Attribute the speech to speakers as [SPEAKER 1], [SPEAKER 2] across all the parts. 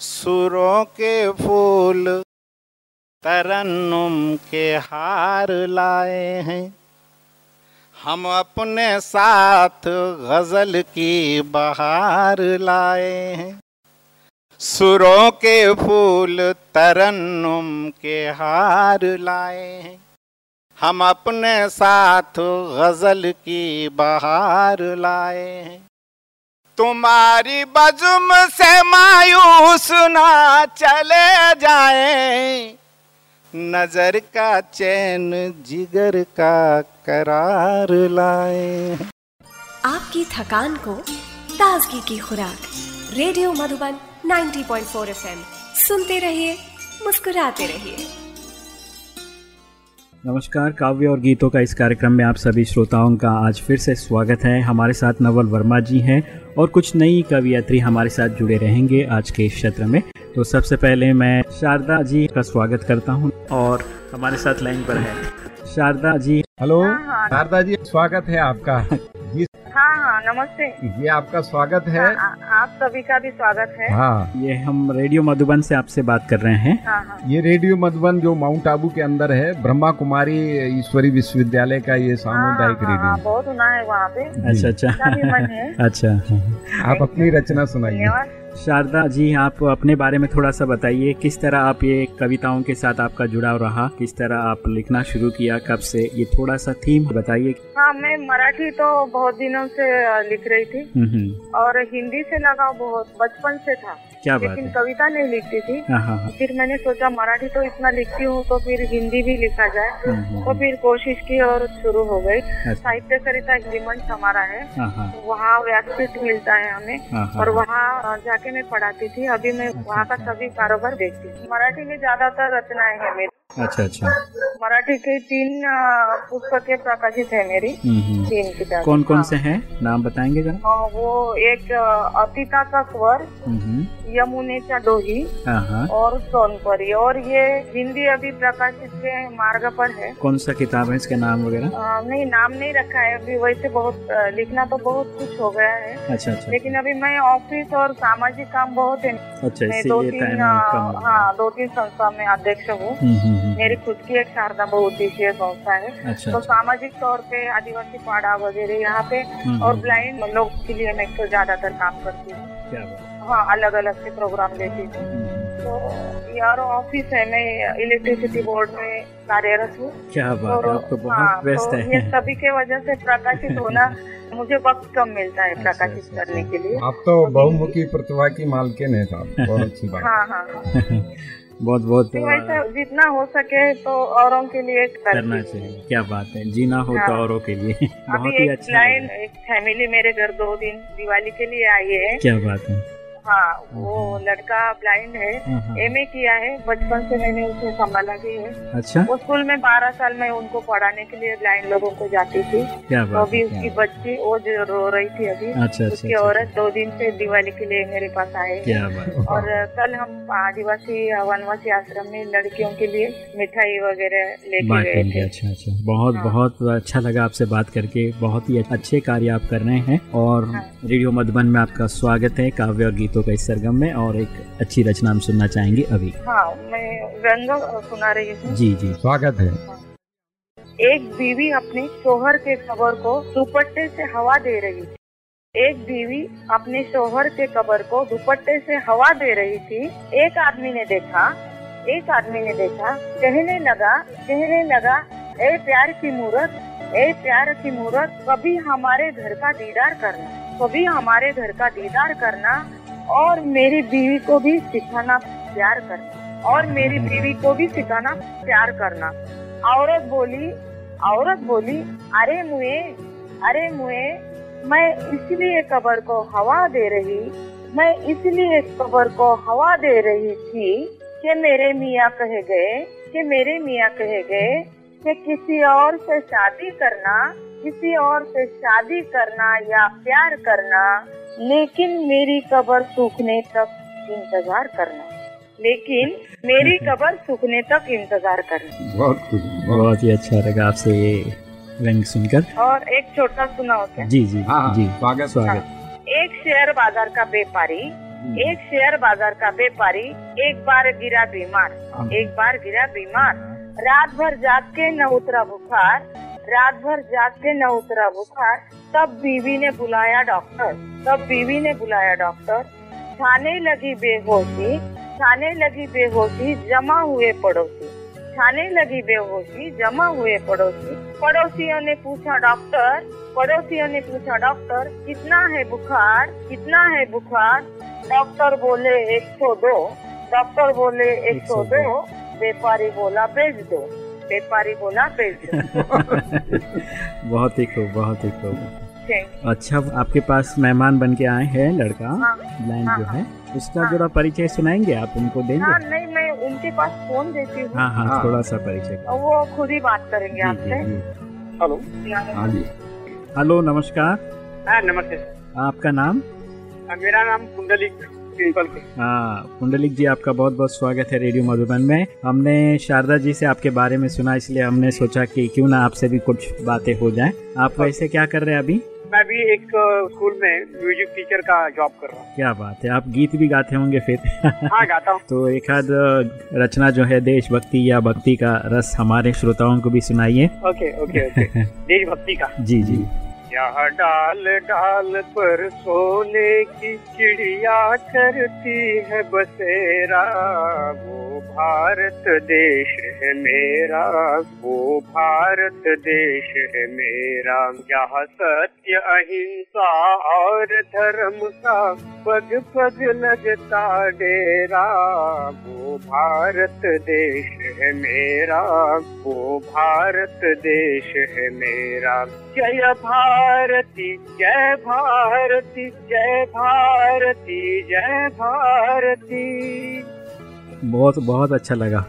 [SPEAKER 1] सुरों के फूल तरन्नुम के हार लाए हैं। हम अपने साथ गज़ल की बहार लाए हैं। सुरों के फूल तरन्नुम के हार लाए हैं। हम अपने साथ गज़ल की बहार लाए हैं। तुम्हारी बजुम से मायूस ना चले जाए। नज़र का चैन जिगर का करार लाए।
[SPEAKER 2] आपकी थकान को ताजगी की खुराक, रेडियो मधुबन 90.4 एफएम। सुनते रहिए, मुस्कुराते रहिए।
[SPEAKER 3] नमस्कार काव्य और गीतों का इस कार्यक्रम में आप सभी श्रोताओं का आज फिर से स्वागत है। हमारे साथ नवल वर्मा जी हैं और कुछ नई कवियत्री हमारे साथ जुड़े रहेंगे आज के इस क्षेत्र में। तो सबसे पहले मैं शारदा जी का स्वागत करता हूँ और हमारे साथ लाइन पर है। शारदा जी
[SPEAKER 4] हेलो।
[SPEAKER 5] हाँ, हाँ।
[SPEAKER 4] शारदा जी स्वागत है आपका। जी
[SPEAKER 5] हाँ हाँ नमस्ते।
[SPEAKER 4] ये आपका स्वागत है।
[SPEAKER 5] हाँ, आ- आप सभी का भी स्वागत है।
[SPEAKER 4] हाँ।
[SPEAKER 3] ये हम रेडियो मधुबन से आपसे बात कर रहे हैं।
[SPEAKER 5] हाँ हाँ।
[SPEAKER 4] ये रेडियो मधुबन जो माउंट आबू के अंदर है ब्रह्मा कुमारी ईश्वरी विश्वविद्यालय का ये
[SPEAKER 5] हाँ,
[SPEAKER 4] सामुदायिक
[SPEAKER 5] हाँ,
[SPEAKER 4] रेडियो।
[SPEAKER 5] हाँ, बहुत सुना है वहाँ पे।
[SPEAKER 3] अच्छा अच्छा।
[SPEAKER 5] है।
[SPEAKER 3] अच्छा। हाँ।
[SPEAKER 4] आप अपनी रचना सुनाइए।
[SPEAKER 3] शारदा जी आप अपने बारे में थोड़ा सा बताइए किस तरह आप ये कविताओं के साथ आपका जुड़ाव रहा? किस तरह आप लिखना शुरू किया? कब से? ये थोड़ा सा थीम बताइए।
[SPEAKER 5] हाँ मैं मराठी तो बहुत दिनों से लिख रही थी।
[SPEAKER 3] हम्म, हम्म,
[SPEAKER 5] और हिंदी से लगाव बहुत बचपन से था।
[SPEAKER 3] क्या बात
[SPEAKER 5] लेकिन कविता नहीं लिखती थी।
[SPEAKER 3] हाँ हाँ हाँ।
[SPEAKER 5] फिर मैंने सोचा मराठी तो इतना लिखती हूँ तो फिर हिंदी भी लिखा जाए।
[SPEAKER 3] हम्म, हम्म,
[SPEAKER 5] तो फिर कोशिश की और शुरू हो गई।
[SPEAKER 3] अच्छा,
[SPEAKER 5] साहित्य सरिता एग्रीमेंट हमारा है। वहाँ व्यासपीठ मिलता है हमें। और वहाँ जाके मैं पढ़ाती थी। अभी मैं वहाँ का सभी कारोबार देखती हूँ। मराठी में ज़्यादातर रचनाएँ हैं मेरी।
[SPEAKER 3] अच्छा अच्छा।
[SPEAKER 5] मराठी की तीन पुस्तकें प्रकाशित है मेरी।
[SPEAKER 3] हम्म, हम्म।
[SPEAKER 5] तीन किताब।
[SPEAKER 3] कौन कौन से हैं? नाम बताएँगे जरा।
[SPEAKER 5] वो एक अ, अतिताचा स्वर यमुनेच्या डोही और सोनपरी और ये हिंदी अभी प्रकाशित के मार्ग पर है।
[SPEAKER 3] कौन सा किताब है? इसका नाम वगैरह?
[SPEAKER 5] नहीं नाम नहीं रखा है। अभी वैसे बहुत लिखना तो बहुत कुछ हो गया है।
[SPEAKER 3] अच्छा अच्छा।
[SPEAKER 5] लेकिन अभी मैं ऑफ़िस और सामाजिक काम बहुत है।
[SPEAKER 3] अच्छा
[SPEAKER 5] मैं दो तीन। हाँ दो तीन संस्था में अध्यक्ष हूँ।
[SPEAKER 3] हम्म, हम्म, हम्म,
[SPEAKER 5] मेरी खुद की एक शारदा बहुउद्देशीय संस्था है।
[SPEAKER 3] अच्छा
[SPEAKER 5] तो
[SPEAKER 3] अच्छा।
[SPEAKER 5] सामाजिक तौर पे आदिवासी पाड़ा वगैरह यहाँ पे और ब्लाइंड लोग के लिए मैं तो ज़्यादातर काम करती हूँ।
[SPEAKER 3] क्या बात
[SPEAKER 5] हाँ अलग अलग से प्रोग्राम लेती
[SPEAKER 3] थी।
[SPEAKER 5] तो यार ऑफ़िस है मैं इलेक्ट्रिसिटी बोर्ड में कार्यरत हूँ।
[SPEAKER 3] क्या बात है आप तो
[SPEAKER 5] हाँ,
[SPEAKER 3] बहुत व्यस्त
[SPEAKER 5] तो ये सभी के वजह से प्रकाशित होना मुझे वक्त कम मिलता है
[SPEAKER 3] अच्छा,
[SPEAKER 5] प्रकाशित
[SPEAKER 3] अच्छा,
[SPEAKER 5] करने
[SPEAKER 3] अच्छा।
[SPEAKER 5] के लिए।
[SPEAKER 4] आप तो बहुमुखी प्रतिभा की मालकिन है साहब। बहुत अच्छी बात।
[SPEAKER 5] हाँ हाँ हाँ।
[SPEAKER 3] बहुत बहुत
[SPEAKER 5] तो वैसा जितना हो सके तो औरों के लिए
[SPEAKER 3] करना चाहिए क्या बात है। जीना हो तो
[SPEAKER 5] हाँ।
[SPEAKER 3] औरों के लिए। बहुत ही अच्छा
[SPEAKER 5] एक फैमिली मेरे घर दो दिन दिवाली के लिए आई है।
[SPEAKER 3] क्या बात है।
[SPEAKER 5] हाँ वो लड़का ब्लाइंड है
[SPEAKER 3] एम।
[SPEAKER 5] एमए किया है बचपन से मैंने उसे संभाला भी है।
[SPEAKER 3] अच्छा।
[SPEAKER 5] वो स्कूल में बारह साल में उनको पढ़ाने के लिए ब्लाइंड लोगों को जाती थी।
[SPEAKER 3] क्या
[SPEAKER 5] तो
[SPEAKER 3] बात
[SPEAKER 5] अभी
[SPEAKER 3] है
[SPEAKER 5] उसकी बच्ची वो जो रो रही थी अभी
[SPEAKER 3] अच्छा अच्छा
[SPEAKER 5] उसकी
[SPEAKER 3] अच्छा,
[SPEAKER 5] औरत दो दिन से दिवाली के लिए मेरे पास आए
[SPEAKER 3] क्या बात
[SPEAKER 5] और कल हम आदिवासी वनवासी आश्रम में लड़कियों के लिए मिठाई वगैरह लेके गए थे।
[SPEAKER 3] अच्छा अच्छा। बहुत
[SPEAKER 5] हाँ।
[SPEAKER 3] बहुत अच्छा लगा आपसे बात करके। बहुत ही अच्छे कार्य आप कर रहे हैं। और
[SPEAKER 5] हाँ।
[SPEAKER 3] रेडियो मधुबन में आपका स्वागत है। काव्य और गीतों का इस सरगम में और एक अच्छी रचना हम सुनना चाहेंगे अभी।
[SPEAKER 5] हाँ मैं व्यंग सुना रही हूँ।
[SPEAKER 3] जी जी।
[SPEAKER 4] स्वागत है।
[SPEAKER 5] एक बीवी अपने शोहर के कबर को दुपट्टे से हवा दे रही थी। एक बीवी अपने शोहर के कबर को दुपट्टे से हवा दे रही थी। एक आदमी ने देखा एक आदमी ने देखा कहने लगा कहने लगा ए प्यार की मूर्त ए प्यार की मूर्त कभी हमारे घर का दीदार करना कभी हमारे घर का दीदार करना और मेरी बीवी को भी सिखाना प्यार करना। और मेरी बीवी को भी सिखाना प्यार करना। औरत बोली औरत बोली, अरे मुए अरे मुए, मैं इसलिए कबर को हवा दे रही, मैं इसलिए कबर को हवा दे रही थी कि मेरे मियाँ कहे गए, कि मेरे मियाँ कहे गए कि किसी और से शादी करना, किसी और से शादी करना या प्यार करना लेकिन मेरी कबर सूखने तक इंतज़ार करना। लेकिन मेरी कबर सूखने तक इंतज़ार करना।
[SPEAKER 4] बहुत बहुत
[SPEAKER 3] ही अच्छा लगा आपसे ये व्यंग सुनकर।
[SPEAKER 5] और एक छोटा सुना होता है
[SPEAKER 3] जी जी
[SPEAKER 4] हाँ
[SPEAKER 3] जी।
[SPEAKER 4] स्वागत।
[SPEAKER 3] स्वागत।
[SPEAKER 5] एक शेयर बाज़ार का व्यापारी एक शेयर बाज़ार का व्यापारी एक बार गिरा बीमार एक बार गिरा बीमार। रात भर जाग के न उतरा बुखार रात भर जाग के न उतरा बुखार तब बीवी ने बुलाया डॉक्टर। तब बीवी ने बुलाया डॉक्टर। छाने लगी बेहोशी छाने लगी बेहोशी जमा हुए पड़ोसी। छाने लगी बेहोशी जमा हुए पड़ोसी। पड़ोसियों ने पूछा डॉक्टर पड़ोसियों ने पूछा डॉक्टर कितना है बुखार? कितना है बुखार? डॉक्टर बोले एक सौ दो। डॉक्टर बोले एक सौ दो। व्यापारी बोला भेज दो। व्यापारी बोला
[SPEAKER 3] बहुत ही खूब बहुत ही खूब। अच्छा आपके पास मेहमान बन के आए हैं लड़का
[SPEAKER 5] हाँ,
[SPEAKER 3] ब्लाइंड
[SPEAKER 5] हाँ,
[SPEAKER 3] जो है। उसका
[SPEAKER 5] हाँ।
[SPEAKER 3] जरा परिचय सुनाएँगे आप उनको देंगे?
[SPEAKER 5] हाँ नहीं मैं उनके पास फ़ोन देती हूँ।
[SPEAKER 3] हाँ हाँ
[SPEAKER 4] हाँ।
[SPEAKER 3] थोड़ा सा परिचय
[SPEAKER 5] वो खुद ही बात करेंगे आपसे।
[SPEAKER 1] हेलो।
[SPEAKER 4] हाँ जी।
[SPEAKER 3] हेलो नमस्कार।
[SPEAKER 1] हाँ नमस्ते।
[SPEAKER 3] आपका नाम?
[SPEAKER 1] हाँ, मेरा नाम सिंपल
[SPEAKER 3] हाँ पुंडलिक जी आपका बहुत बहुत स्वागत है रेडियो मधुबन में। हमने शारदा जी से आपके बारे में सुना इसलिए हमने सोचा कि क्यों ना आपसे भी कुछ बातें हो जाएँ। आप वैसे क्या कर रहे हैं अभी?
[SPEAKER 1] मैं भी एक स्कूल में म्यूज़िक टीचर का जॉब कर रहा हूँ।
[SPEAKER 3] क्या बात है आप गीत भी गाते होंगे फिर।
[SPEAKER 1] हाँ गाता हूँ।
[SPEAKER 3] तो एक आध रचना जो है देशभक्ति या भक्ति का रस हमारे श्रोताओं को भी सुनाइए।
[SPEAKER 1] Okay okay okay. देशभक्ति का।
[SPEAKER 3] जी जी।
[SPEAKER 1] यहाँ डाल डाल पर सोने की चिड़िया करती है बसेरा। वो भारत देश है मेरा, वो भारत देश है मेरा। यहाँ सत्य, अहिंसा और धर्म का पग पग लगता डेरा। वो भारत देश है मेरा, वो भारत देश है मेरा। जय भारती जय भारती जय भारती जय भारती।
[SPEAKER 3] बहुत बहुत अच्छा लगा।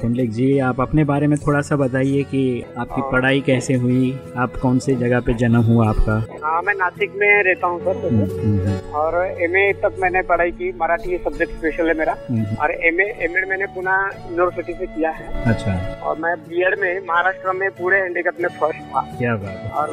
[SPEAKER 3] पुंडलिक जी आप अपने बारे में थोड़ा सा बताइए कि आपकी पढ़ाई कैसे हुई? आप कौन सी जगह पे जन्म हुआ आपका?
[SPEAKER 1] हाँ मैं नासिक में रहता हूँ सर।
[SPEAKER 3] हम्म, हम्म,
[SPEAKER 1] और एमए तक मैंने पढ़ाई की। मराठी सब्जेक्ट स्पेशल है मेरा।
[SPEAKER 3] हम्म,
[SPEAKER 1] और एमए एमएड मैंने पुणे यूनिवर्सिटी से किया है।
[SPEAKER 3] अच्छा।
[SPEAKER 1] और मैं बीएड में महाराष्ट्र में पूरे हैंडीकैप में फ़र्स्ट था।
[SPEAKER 3] क्या बात है।
[SPEAKER 1] और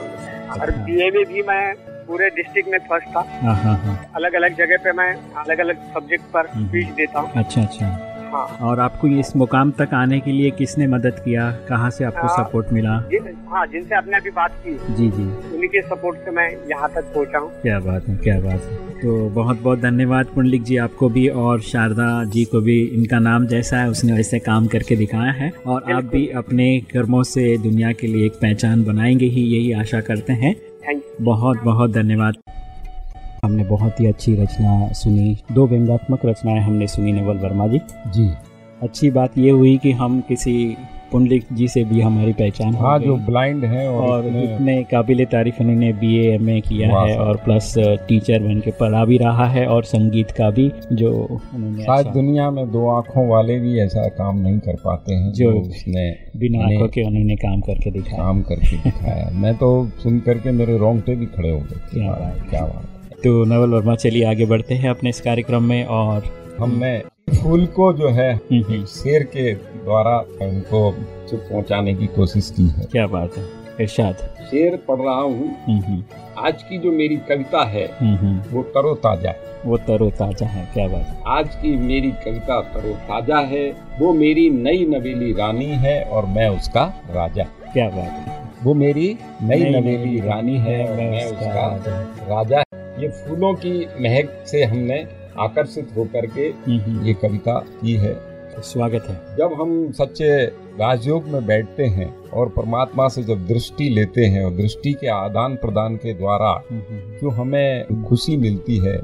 [SPEAKER 1] और बीए में भी मैं पूरे डिस्ट्रिक्ट में फ़र्स्ट था।
[SPEAKER 3] हाँ हाँ हाँ।
[SPEAKER 1] अलग अलग जगह पे मैं अलग अलग सब्जेक्ट पर
[SPEAKER 3] हम्म।
[SPEAKER 1] स्पीच देता हूँ।
[SPEAKER 3] अच्छा अच्छा।
[SPEAKER 1] हाँ।
[SPEAKER 3] और आपको इस मुकाम तक आने के लिए किसने मदद किया? कहाँ से आपको
[SPEAKER 1] हाँ।
[SPEAKER 3] सपोर्ट मिला?
[SPEAKER 1] जिन हाँ जिनसे आपने अभी बात की।
[SPEAKER 3] जी जी।
[SPEAKER 1] उन्हीं के सपोर्ट से मैं यहाँ तक पहुँचा हूँ।
[SPEAKER 3] क्या बात है क्या बात है। तो बहुत बहुत धन्यवाद पुंडलिक जी आपको भी और शारदा जी को भी। इनका नाम जैसा है उसने वैसे काम करके दिखाया है। और आप भी अपने कर्मों से दुनिया के लिए एक पहचान बनाएँगे ही यही आशा करते हैं। बहुत बहुत धन्यवाद। हमने बहुत ही अच्छी रचना सुनी। दो व्यंगात्मक रचनाएँ हमने सुनी नवल वर्मा जी।
[SPEAKER 4] जी।
[SPEAKER 3] अच्छी बात ये हुई कि हम किसी पुंडलिक जी से भी हमारी पहचान हो
[SPEAKER 4] जो ब्लाइंड है और,
[SPEAKER 3] और
[SPEAKER 4] इतने-
[SPEAKER 3] इतने काबिल तारीफ़ उन्होंने बी एम ए किया है और प्लस टीचर बन के पढ़ा भी रहा है और संगीत का भी जो उन्होंने
[SPEAKER 4] शायद
[SPEAKER 3] अच्छा-
[SPEAKER 4] दुनिया में दो आँखों वाले भी ऐसा काम नहीं कर पाते हैं
[SPEAKER 3] जो
[SPEAKER 4] उसने
[SPEAKER 3] बिना आँखों के उन्होंने काम करके दिखाया।
[SPEAKER 4] काम करके दिखाया। मैं तो सुन करके मेरे रोंगटे भी खड़े हो गए।
[SPEAKER 3] क्या बात। तो नवल वर्मा चलिए आगे बढ़ते हैं अपने इस कार्यक्रम में और
[SPEAKER 4] हमने फूल को जो है
[SPEAKER 3] हम्म, हम्म,
[SPEAKER 4] शेर के द्वारा उनको पहुँचाने की कोशिश की है।
[SPEAKER 3] क्या बात है इरशाद।
[SPEAKER 4] शेर पढ़ रहा हूँ।
[SPEAKER 3] हम्म,
[SPEAKER 4] आज की जो मेरी कविता है वो तरोताजा है।
[SPEAKER 3] वो तरोताजा है क्या बात है।
[SPEAKER 4] आज की मेरी कविता तरोताजा है। वो मेरी नई नवेली रानी है और मैं उसका राजा।
[SPEAKER 3] क्या बात है।
[SPEAKER 4] वो मेरी नई
[SPEAKER 3] नई
[SPEAKER 4] नवेली रानी है और मैं उसका राजा ये फूलों की महक से हमने आकर्षित होकर के ये कविता की है।
[SPEAKER 3] स्वागत है।
[SPEAKER 4] जब हम सच्चे राजयोग में बैठते हैं और परमात्मा से जब दृष्टि लेते हैं और दृष्टि के आदान प्रदान के द्वारा जो हमें खुशी मिलती है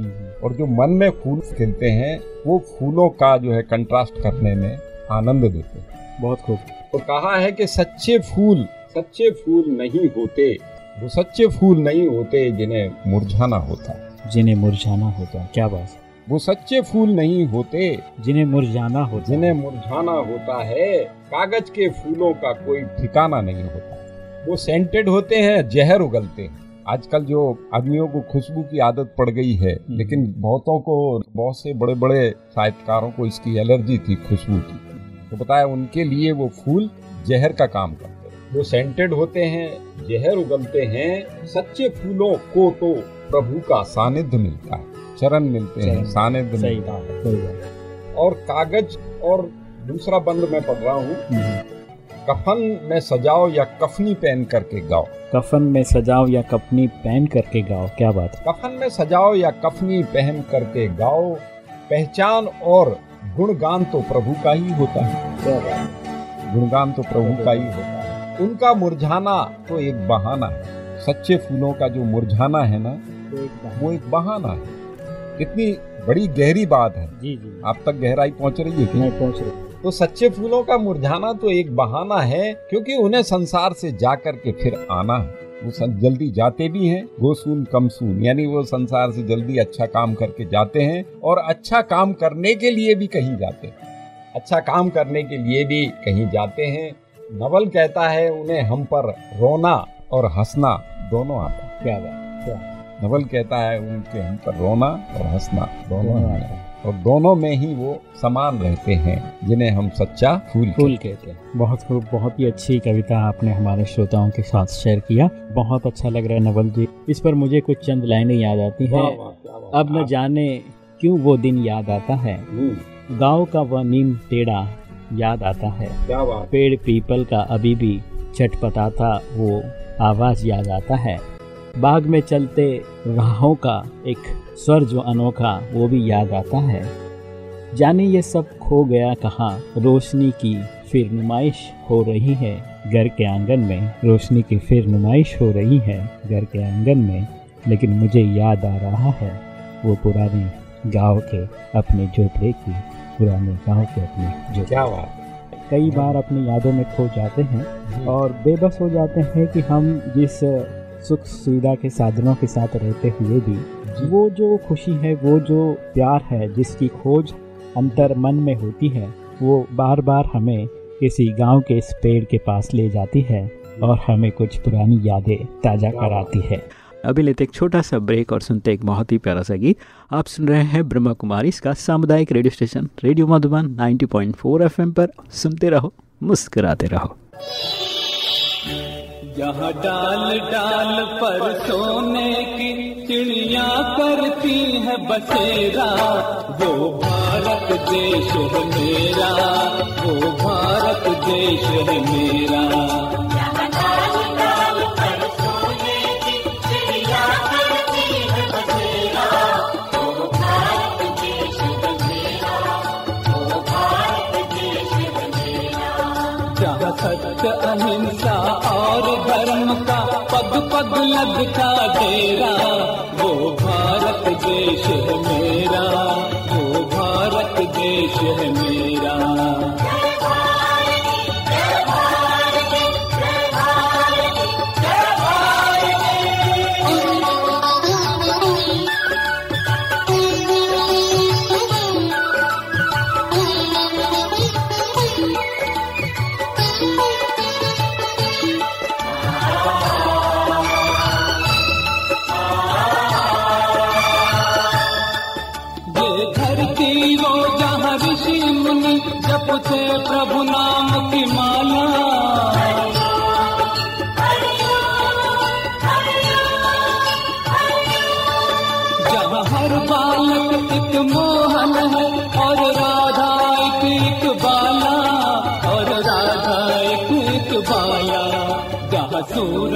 [SPEAKER 4] और जो मन में फूल खिलते हैं वो फूलों का जो है कंट्रास्ट करने में आनंद देते हैं।
[SPEAKER 3] बहुत खूब।
[SPEAKER 4] तो कहा है कि सच्चे फूल सच्चे फूल नहीं होते। वो सच्चे फूल नहीं होते जिन्हें मुरझाना होता।
[SPEAKER 3] जिन्हें मुरझाना होता क्या बात
[SPEAKER 4] वो सच्चे फूल नहीं होते
[SPEAKER 3] जिन्हें मुरझाना होता।
[SPEAKER 4] जिन्हें मुरझाना होता है कागज़ के फूलों का कोई ठिकाना नहीं होता। वो सेंटेड होते हैं जहर उगलते हैं। आजकल जो आदमियों को खुशबू की आदत पड़ गई है लेकिन बहुतों को बहुत से बड़े बड़े साहित्यकारों को इसकी एलर्जी थी खुशबू की। तो बताया उनके लिए वो फूल जहर का काम करते वो सेंटेड होते हैं जहर उगलते हैं सच्चे फूलों को तो प्रभु का सानिध्य मिलता है चरण मिलते हैं सानिध्य मिलता है। और कागज़ और दूसरा बंद मैं पढ़ रहा हूँ।
[SPEAKER 3] हम्म।
[SPEAKER 4] कफन में सजाओ या कफनी पहन करके गाओ।
[SPEAKER 3] कफन में सजाओ या कफनी पहन करके गाओ क्या बात है?
[SPEAKER 4] कफन में सजाओ या कफनी पहन करके गाओ पहचान और गुणगान तो प्रभु का ही होता है। गुणगान तो प्रभु का ही होता है। उनका मुरझाना तो एक बहाना है। सच्चे फूलों का जो मुरझाना है ना तो एक वो एक बहाना है। कितनी बड़ी गहरी बात है।
[SPEAKER 3] जी जी।
[SPEAKER 4] आप तक गहराई पहुँच रही है
[SPEAKER 3] मैं पहुँच रही
[SPEAKER 4] तो सच्चे फूलों का मुरझाना तो एक बहाना है क्योंकि उन्हें संसार से जाकर के फिर आना है। वो जल्दी जाते भी हैं गोसून कमसून यानी वो संसार से जल्दी अच्छा काम करके जाते हैं और अच्छा काम करने के लिए भी कहीं जाते हैं। अच्छा काम करने के लिए भी कहीं जाते हैं नवल कहता है उन्हें हम पर रोना और हंसना दोनों आता है।
[SPEAKER 3] क्या बात
[SPEAKER 4] नवल कहता है उनके हम पर रोना और हंसना
[SPEAKER 3] दोनों
[SPEAKER 4] आता है। और दोनों में ही वो समान रहते हैं जिन्हें हम सच्चा फूल
[SPEAKER 3] फूल कहते हैं। बहुत खूब बहुत ही अच्छी कविता आपने हमारे श्रोताओं के साथ शेयर किया। बहुत अच्छा लग रहा है नवल जी। इस पर मुझे कुछ चंद लाइनें याद आती हैं। अब न जाने क्यों वो दिन याद आता है।
[SPEAKER 4] हम्म,
[SPEAKER 3] गाँव का वह नीम टेढ़ा याद आता है।
[SPEAKER 4] क्या बात
[SPEAKER 3] पेड़ पीपल का अभी भी चटपटाता वो आवाज़ याद आता है। बाग में चलते राहों का एक स्वर जो अनोखा वो भी याद आता है। जाने ये सब खो गया कहाँ रोशनी की फिर नुमाइश हो रही है। घर के आँगन में रोशनी की फिर नुमाइश हो रही है। घर के आँगन में लेकिन मुझे याद आ रहा है वो पुराने गाँव के अपने झोपड़े की। पुराने गाँव के अपने जो
[SPEAKER 4] क्या बात
[SPEAKER 3] कई बार अपनी यादों में खो जाते हैं और बेबस हो जाते हैं कि हम जिस सुख सुविधा के साधनों के साथ रहते हुए भी वो जो खुशी है वो जो प्यार है जिसकी खोज अंतर मन में होती है वो बार बार हमें किसी गाँव के इस पेड़ के पास ले जाती है और हमें कुछ पुरानी यादें ताज़ा कराती है। अभी लेते एक छोटा सा ब्रेक और सुनते एक बहुत ही प्यारा सा गीत। आप सुन रहे हैं ब्रह्मा कुमारी, इसका सामुदायिक radio station, radio Madhuban 90.4 FM पर। सुनते रहो, मुस्कुराते रहो।
[SPEAKER 6] जहाँ डाल डाल पर सोने की चिड़िया करती है बसेरा। वो भारत देश है मेरा, वो भारत देश है मेरा। अहिंसा और धर्म का पग पग लगता डेरा वो भारत देश है मेरा, वो भारत देश है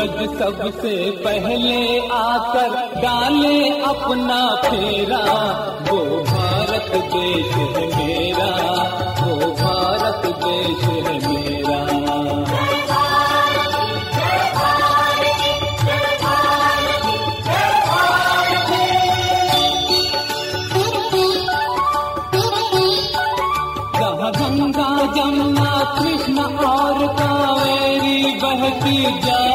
[SPEAKER 6] सूरज सबसे पहले आकर डाले अपना फेरा, वो भारत देश है मेरा, वो भारत देश है मेरा। गंगा, जमुना, कृष्ण और कावेरी बहती जाए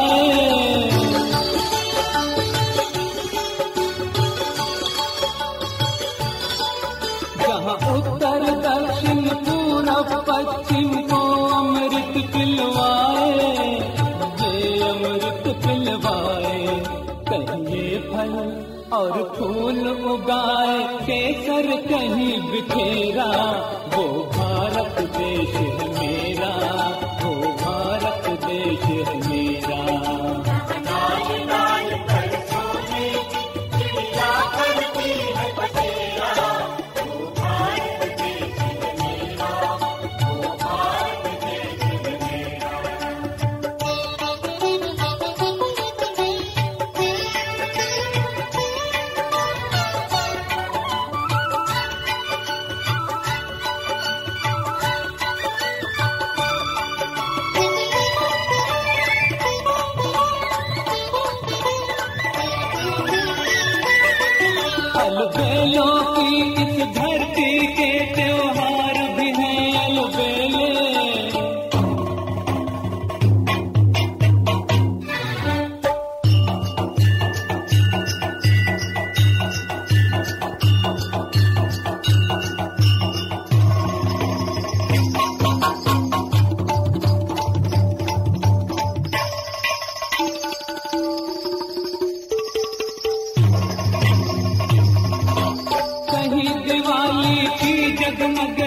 [SPEAKER 6] कहीं बिखेरा।
[SPEAKER 7] की
[SPEAKER 6] जगमग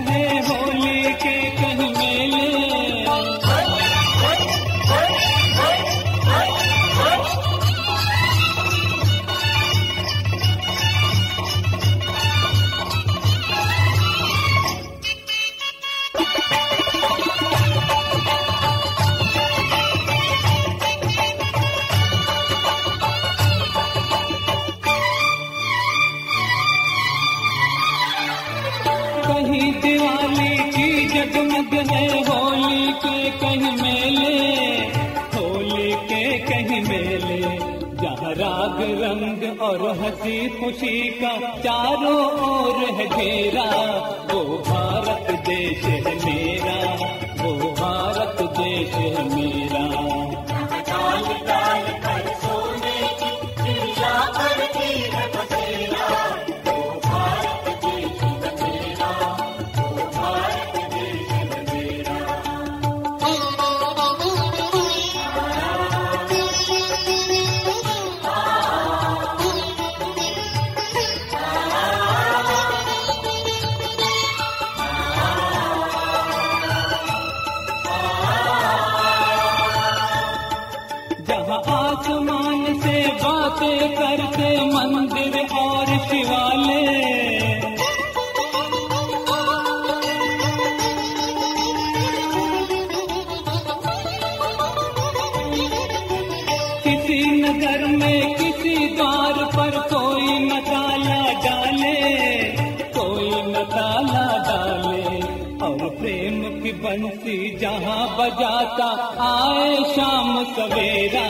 [SPEAKER 6] प्रेम की बंसी जहाँ बजाता आए शाम सवेरा।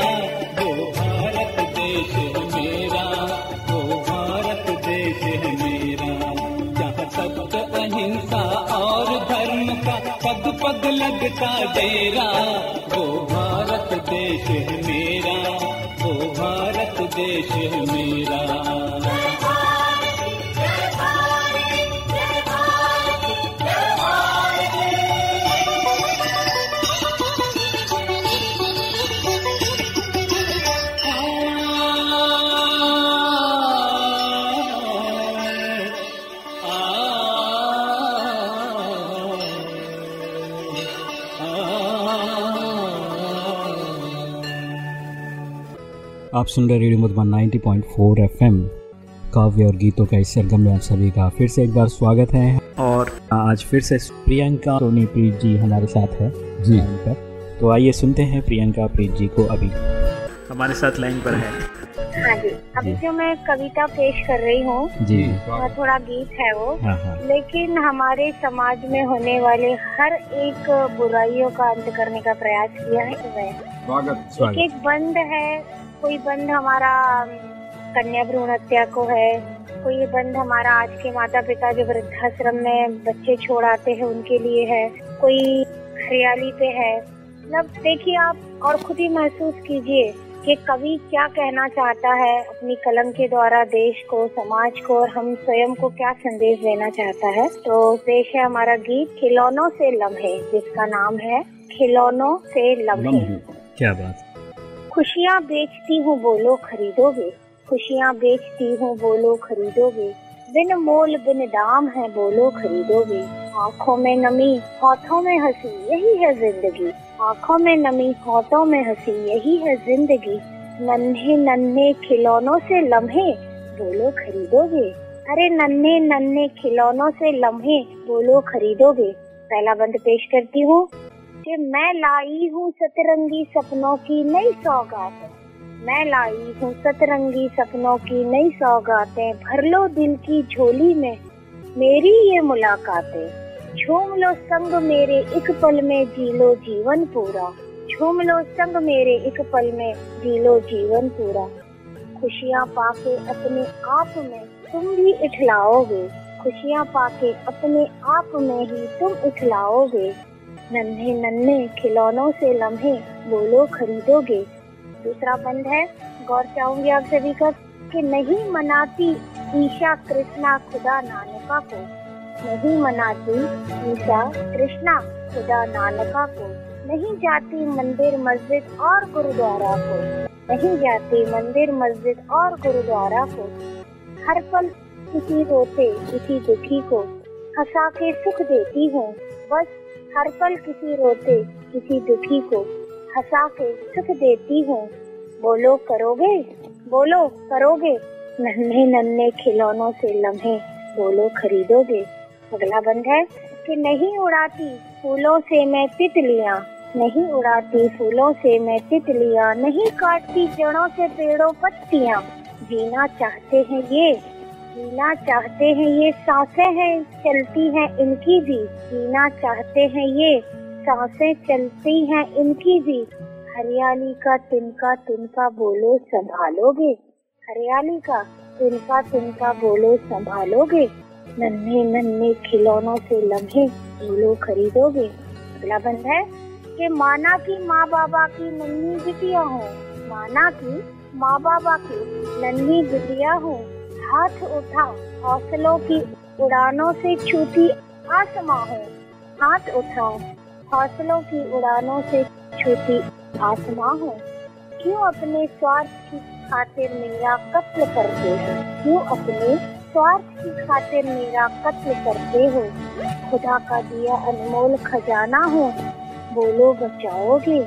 [SPEAKER 6] वो भारत देश है मेरा वो भारत देश है मेरा। अहिंसा और धर्म का पग पग लगता डेरा वो भारत देश है मेरा वो भारत देश है मेरा
[SPEAKER 3] आप सुन रहे रेडियो मधुबन 90.4 एफएम। काव्य और गीतों का इस सरगम में आप सभी का फिर से एक बार स्वागत है। और आज फिर से प्रियंका सोनी प्रीत जी हमारे साथ है
[SPEAKER 4] जी।
[SPEAKER 3] पर। तो आइए सुनते हैं प्रियंका प्रीत जी को अभी। हमारे साथ लाइन पर है।
[SPEAKER 7] हाँ जी। अभी जो। मैं कविता पेश कर रही हूँ
[SPEAKER 3] जी।
[SPEAKER 7] थोड़ा गीत है वो।
[SPEAKER 3] हाँ हाँ।
[SPEAKER 7] लेकिन हमारे समाज में होने वाले हर एक बुराइयों का अंत करने का प्रयास किया है। वह एक एक बंद है कोई बंद हमारा कन्या भ्रूण हत्या को है, कोई बंद हमारा आज के माता पिता जो वृद्धाश्रम में बच्चे छोड़ आते हैं, उनके लिए है, कोई हरियाली पे है। मतलब देखिए आप और खुद ही महसूस कीजिए कि कवि क्या कहना चाहता है अपनी कलम के द्वारा देश को, समाज को और हम स्वयं को क्या संदेश देना चाहता है। तो पेश है हमारा गीत, खिलौनों से लम्हे, जिसका नाम है, खिलौनों से लम्हे।
[SPEAKER 3] क्या बात
[SPEAKER 7] खुशियाँ बेचती हूँ बोलो खरीदोगे। खुशियाँ बेचती हूँ बोलो खरीदोगे। बिन मोल, बिन दाम है बोलो खरीदोगे। आँखों में नमी, हाथों में हँसी, यही है ज़िंदगी। आँखों में नमी, हाथों में हँसी, यही है ज़िंदगी। नन्हे नन्हे खिलौनों से लम्हे बोलो खरीदोगे। अरे नन्हे नन्हे खिलौनों से लम्हे बोलो खरीदोगे। पहला बंद पेश करती हूँ। कि मैं लाई हूँ सतरंगी सपनों की नई सौगात मैं लाई हूँ सतरंगी सपनों की नई सौगातें भर लो दिल की झोली में मेरी ये मुलाकातें। झूम लो संग मेरे एक पल में, जी लो जीवन पूरा। झूम लो संग मेरे एक पल में, जी लो जीवन पूरा। खुशियाँ पाके अपने आप में तुम भी इठलाओगे। खुशियाँ पाके अपने आप में ही तुम उछलाओगे नन्हे नन्हे खिलौनों से लम्हे बोलो खरीदोगे। दूसरा बंद है। गौर चाहूँगी आप सभी का कि नहीं मनाती ईशा कृष्णा खुदा नानका को। नहीं मनाती ईशा कृष्णा खुदा नानका को। नहीं जाती मंदिर, मस्जिद और गुरुद्वारा को। नहीं जाती मंदिर, मस्जिद और गुरुद्वारा को। हर पल किसी रोते किसी दुखी को। हंसा के सुख देती हूँ। बस हर पल किसी रोते, किसी दुखी को। हंसा के सुख देती हूँ। बोलो, करोगे? बोलो, करोगे? नन्हे नन्हे खिलौनों से लम्हे बोलो खरीदोगे। अगला बंद है कि नहीं उड़ाती फूलों से मैं तितलियाँ। नहीं उड़ाती फूलों से मैं तितलियाँ। नहीं काटती जड़ों से पेड़ों पत्तियाँ। जीना चाहते हैं ये जीना चाहते हैं ये साँसें हैं, चलती हैं इनकी भी। जीना चाहते हैं ये साँसें चलती हैं इनकी भी। हरियाली का तिनका तिनका बोलो संभालोगे? हरियाली का तिनका तिनका बोलो संभालोगे? नन्हे नन्हे खिलौनों से लम्हे बोलो खरीदोगे? अगला बंद है कि माना की माँ बाबा की नन्ही बिटिया हूँ। माना की माँ बाबा की नन्ही बिटिया हूँ। हाथ उठा। हौसलों की उड़ानों से छूती आसमां हो। हाथ उठा। हौसलों की उड़ानों से छूती आसमां हो। क्यों अपने स्वार्थ की खातिर मेरा कत्ल करते हो? क्यों अपने स्वार्थ की खातिर मेरा कत्ल करते हो? खुदा का दिया अनमोल खजाना हो। बोलो बचाओगे?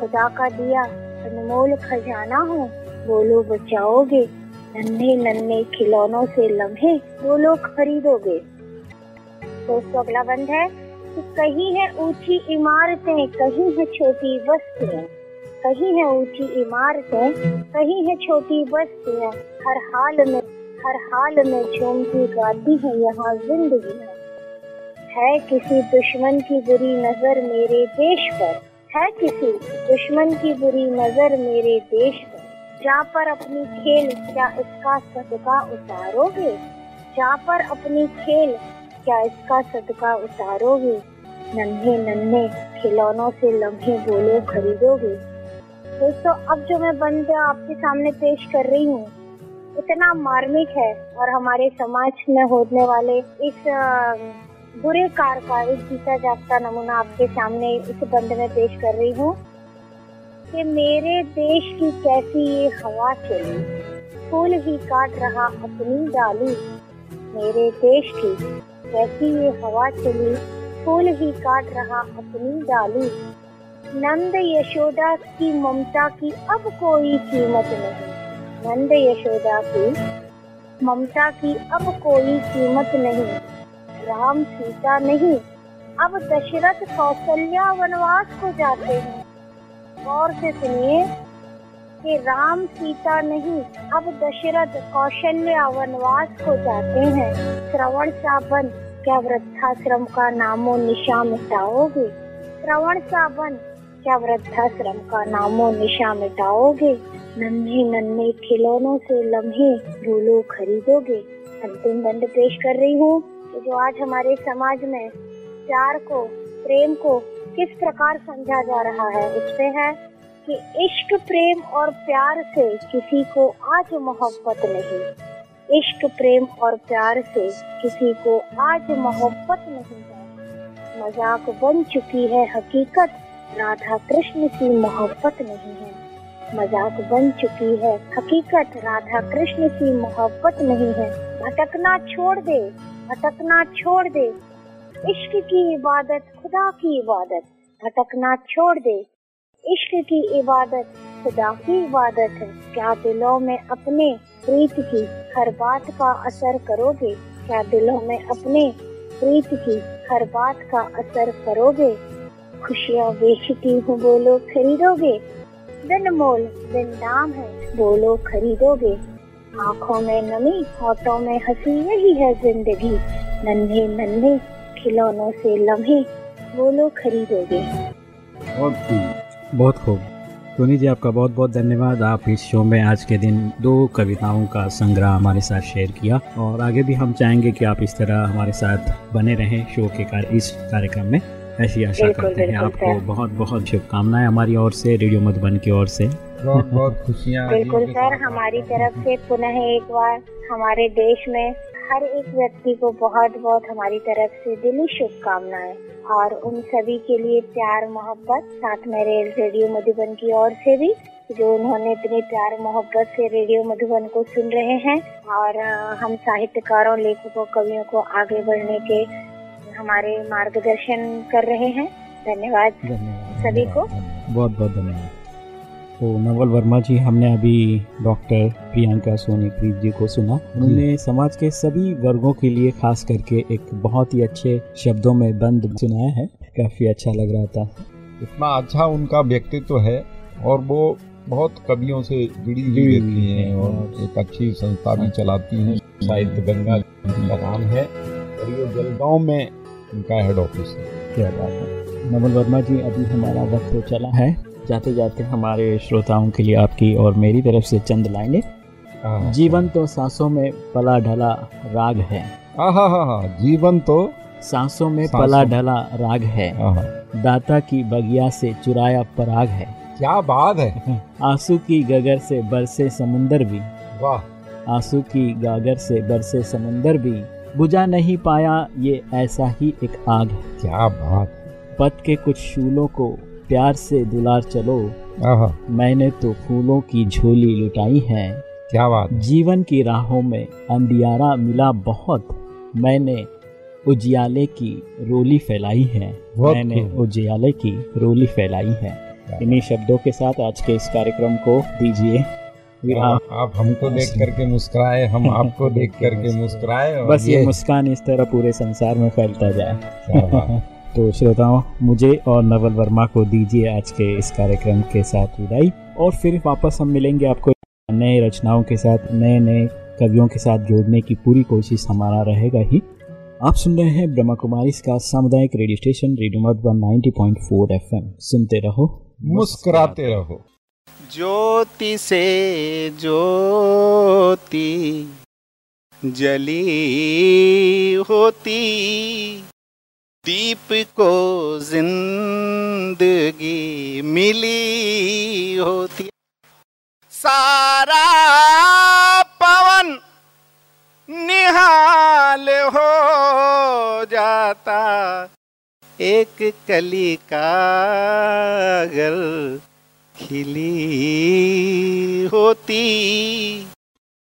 [SPEAKER 7] खुदा का दिया अनमोल खजाना हो। बोलो बचाओगे? नन्हे नन्हे खिलौनों से लम्हे वो लोग खरीदोगे। दोस्तों अगला बंद है कि कहीं है ऊँची इमारतें, कहीं है छोटी बस्तियाँ कहीं है ऊँची इमारतें, कहीं है छोटी बस्तियाँ हर हाल में, हर हाल में झूमती गाती है यहाँ ज़िंदगी। है किसी दुश्मन की बुरी नज़र मेरे देश पर? है किसी दुश्मन की बुरी नज़र मेरे देश जहाँ पर अपनी खेल क्या इसका सदका उतारोगे? जहाँ पर अपनी खेल क्या इसका सदका उतारोगे? नन्हे नन्हे खिलौनों से लम्हे बोलो खरीदोगे? दोस्तों, अब जो मैं बंद आपके सामने पेश कर रही हूँ, इतना मार्मिक है और हमारे समाज में होने वाले इस बुरे कार का एक जीता जागता नमूना आपके सामने इस बंद में पेश कर रही हूँ। कि मेरे देश की कैसी ये हवा चली। फूल ही काट रहा अपनी डाली। मेरे देश की कैसी ये हवा चली। फूल ही काट रहा अपनी डाली। नंद यशोदा की ममता की अब कोई कीमत नहीं। नंद यशोदा की ममता की अब कोई कीमत नहीं। राम सीता नहीं। अब दशरथ कौशल्या वनवास को जाते हैं। गौर से सुनिए कि राम सीता नहीं, अब दशरथ कौशल्या वनवास को जाते हैं। श्रवण साबन क्या वृद्धाश्रम का नामो निशा मिटाओगे? श्रवण साबन क्या वृद्धाश्रम का नामो निशा मिटाओगे? नन्हे नन्हे खिलौनों से लम्हे भूलो खरीदोगे? अंतिम बंद पेश कर रही हूँ जो आज हमारे समाज में प्यार को, प्रेम को किस प्रकार समझा जा रहा है? उस पे है कि इश्क, प्रेम और प्यार से किसी को आज मोहब्बत नहीं। इश्क, प्रेम और प्यार से किसी को आज मोहब्बत नहीं है। मज़ाक बन चुकी है हकीकत। राधा कृष्ण की मोहब्बत नहीं है। मज़ाक बन चुकी है हकीकत। राधा कृष्ण की मोहब्बत नहीं है। भटकना छोड़ दे, भटकना छोड़ दे। इश्क की इबादत, खुदा की इबादत। भटकना छोड़ दे। इश्क की इबादत, खुदा की इबादत है। क्या दिलों में अपने प्रीत की हर बात का असर करोगे? क्या दिलों में अपने प्रीत की हर बात का असर करोगे? खुशियाँ बेचती हूँ, बोलो खरीदोगे? दिन मोल, दिन दाम है, बोलो खरीदोगे? आँखों में नमी होठों में हँसी, यही है ज़िंदगी। नन्हे नन्हे खिलौनों से लम्हे वो लोग खरीदोगे
[SPEAKER 3] बहुत खूब बहुत खूब। टोनी जी आपका बहुत बहुत धन्यवाद। आप इस शो में आज के दिन दो कविताओं का संग्रह हमारे साथ शेयर किया और आगे भी हम चाहेंगे कि आप इस तरह हमारे साथ बने रहें शो के कार, इस कार्यक्रम में। ऐसी आशा करते हैं आपको। बहुत बहुत शुभकामनाएँ हमारी ओर से रेडियो मधुबन की ओर से।
[SPEAKER 4] बहुत बहुत खुशियाँ
[SPEAKER 7] बिल्कुल सर हमारी तरफ़ से पुनः एक बार हमारे देश में हर एक व्यक्ति को बहुत बहुत हमारी तरफ़ से दिली शुभकामनाएँ और उन सभी के लिए प्यार मोहब्बत साथ में रेडियो मधुबन की ओर से भी जो उन्होंने इतने प्यार मोहब्बत से रेडियो मधुबन को सुन रहे हैं और हम साहित्यकारों लेखकों कवियों को आगे बढ़ने के हमारे मार्गदर्शन कर रहे हैं। धन्यवाद
[SPEAKER 3] धन्यवाद
[SPEAKER 7] सभी को।
[SPEAKER 3] बहुत बहुत धन्यवाद। तो नवल वर्मा जी हमने अभी डॉक्टर प्रियंका सोनी प्रीत जी को सुना। उन्होंने समाज के सभी वर्गों के लिए खास करके एक बहुत ही अच्छे शब्दों में बंद सुनाया है। काफ़ी अच्छा लग रहा था।
[SPEAKER 4] इतना अच्छा उनका व्यक्तित्व है और वो बहुत कवियों से जुड़ी हुई रहती हैं और एक अच्छी संस्था भी चलाती हैं। साहित्य गंगा उनका नाम है और ये जलगांव में उनका हेड ऑफ़िस है।
[SPEAKER 3] क्या बात है। नवल वर्मा जी अभी हमारा वक्त तो चला है। जाते जाते हमारे श्रोताओं के लिए आपकी और मेरी तरफ़ से चंद लाइनें।
[SPEAKER 4] हाँ।
[SPEAKER 3] जीवन तो सांसों में पला ढला राग है।
[SPEAKER 4] हाँ हाँ हाँ जीवन तो
[SPEAKER 3] सांसों में
[SPEAKER 4] सांसों।
[SPEAKER 3] पला ढला राग है। दाता की बगिया से चुराया पराग है।
[SPEAKER 4] क्या बात है।
[SPEAKER 3] आँसू की गगर से बरसे समुंदर भी।
[SPEAKER 4] वाह।
[SPEAKER 3] आँसू की गागर से बरसे समुंदर भी। बुझा नहीं पाया ये ऐसा ही एक आग है।
[SPEAKER 4] क्या बात।
[SPEAKER 3] पत के कुछ शूलों को प्यार से दुलार चलो। मैंने तो फूलों की झोली लुटाई है।
[SPEAKER 4] क्या बात।
[SPEAKER 3] जीवन की राहों में अंधियारा मिला बहुत। मैंने उजियाले की रोली फैलाई है। मैंने उजियाले की रोली फैलाई है। इन्हीं शब्दों के साथ आज के इस कार्यक्रम को दीजिए। विराम।
[SPEAKER 4] आप, हमको देख करके मुस्कुराए हम आपको देख करके मुस्कुराए
[SPEAKER 3] बस ये मुस्कान इस तरह पूरे संसार में फैलता जाए। तो श्रोताओं, मुझे और नवल वर्मा को दीजिए आज के इस कार्यक्रम के साथ विदाई, और फिर वापस हम मिलेंगे आपको नए रचनाओं के साथ नए नए कवियों के साथ जोड़ने की पूरी कोशिश हमारा रहेगा ही। आप सुन रहे हैं ब्रह्मा कुमारी का सामुदायिक radio station, radio Madhuban 90.4 FM. सुनते रहो,
[SPEAKER 4] मुस्कुराते रहो।
[SPEAKER 8] ज्योति से ज्योति जली होती दीप को ज़िंदगी मिली होती। सारा पवन निहाल हो जाता। एक कली का अगर खिली होती।